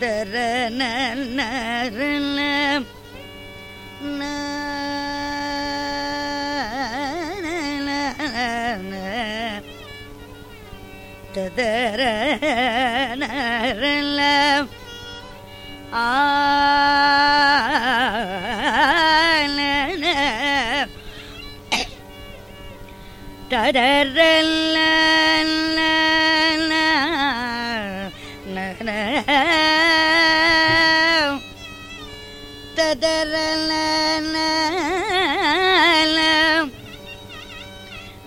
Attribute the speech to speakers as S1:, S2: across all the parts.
S1: தர தர ஆ தரல்ல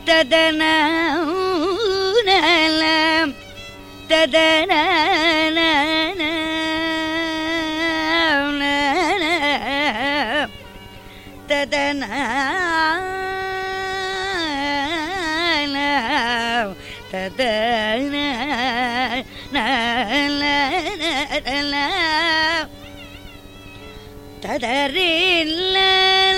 S1: തദന തദന തദന തദന تدري لا لا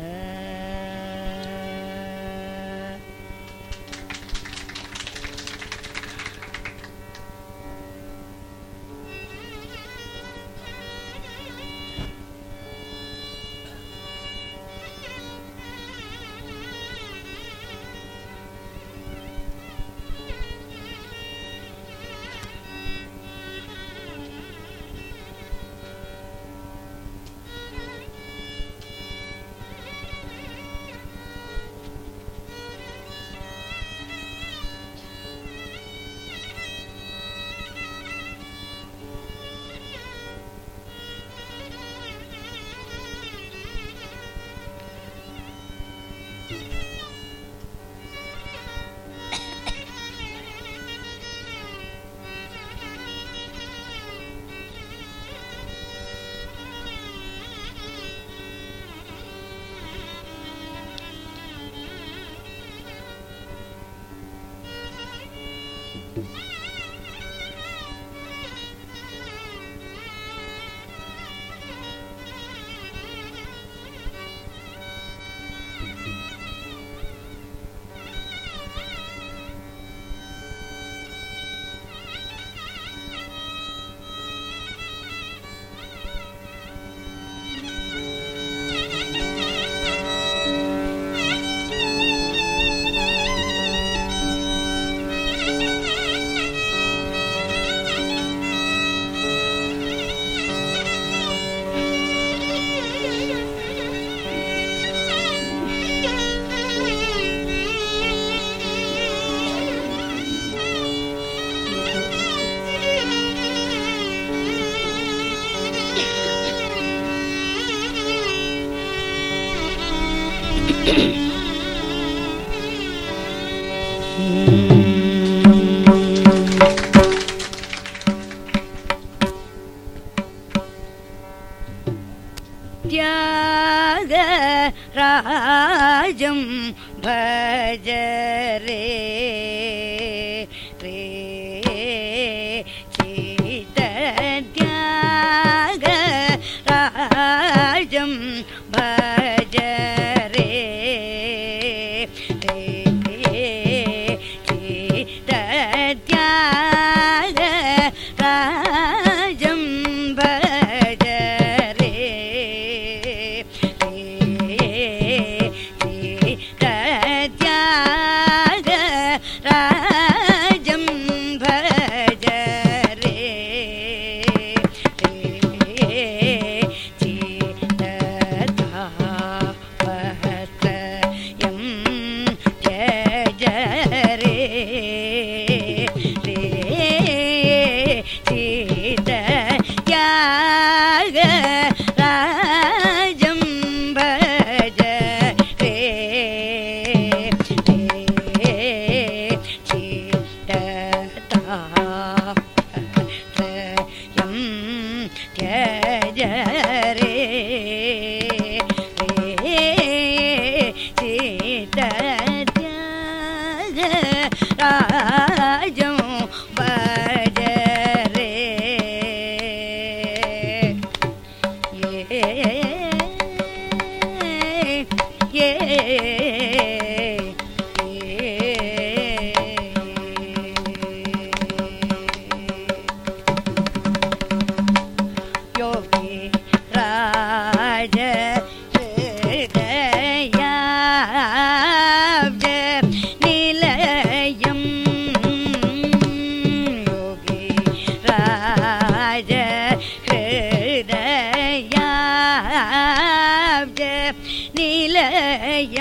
S1: त्याग राजं भजरे yeah.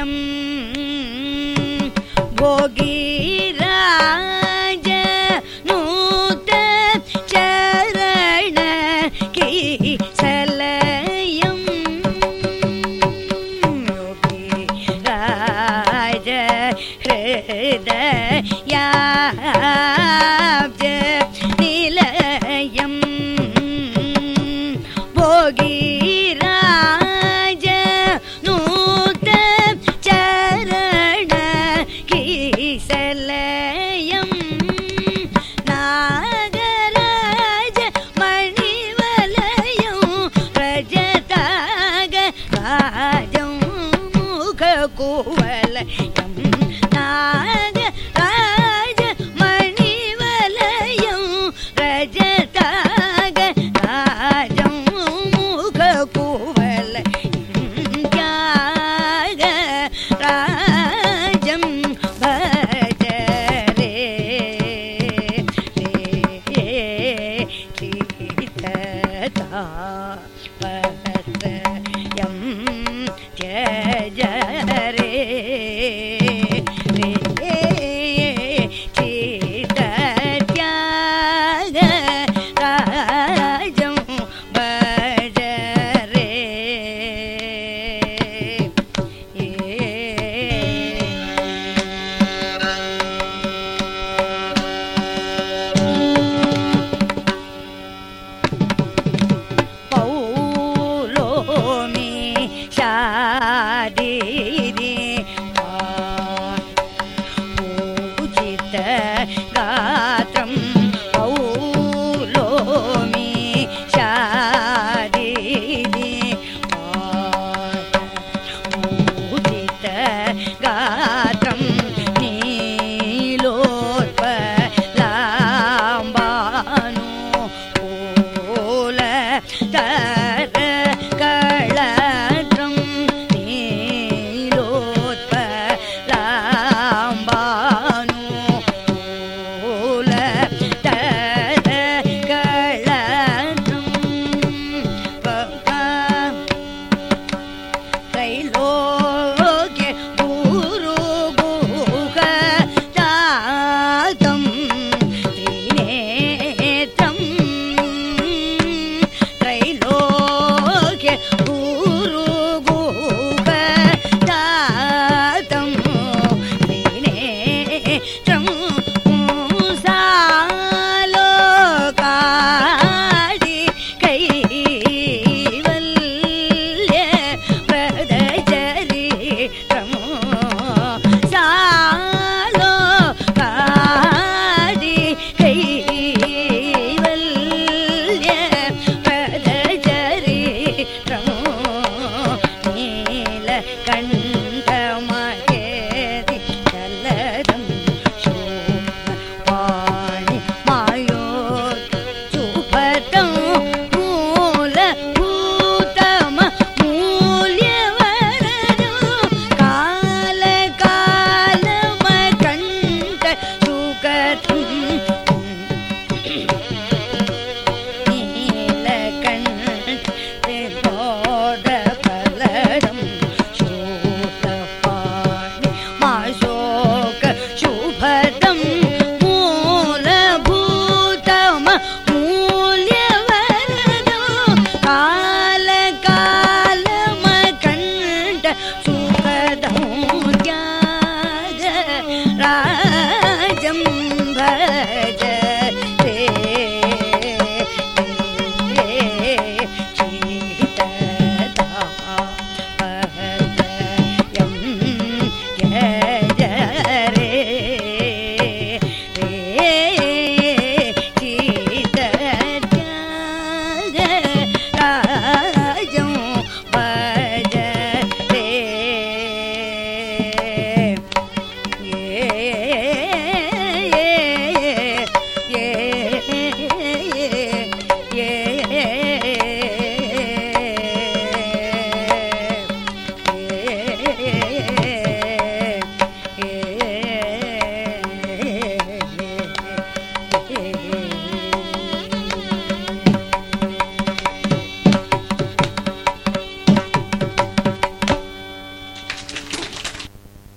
S1: ഭയം ഭോഗീരാജ നൂത ചരണ കീ സലയം. യോഗീരാജ ഹൃദയ that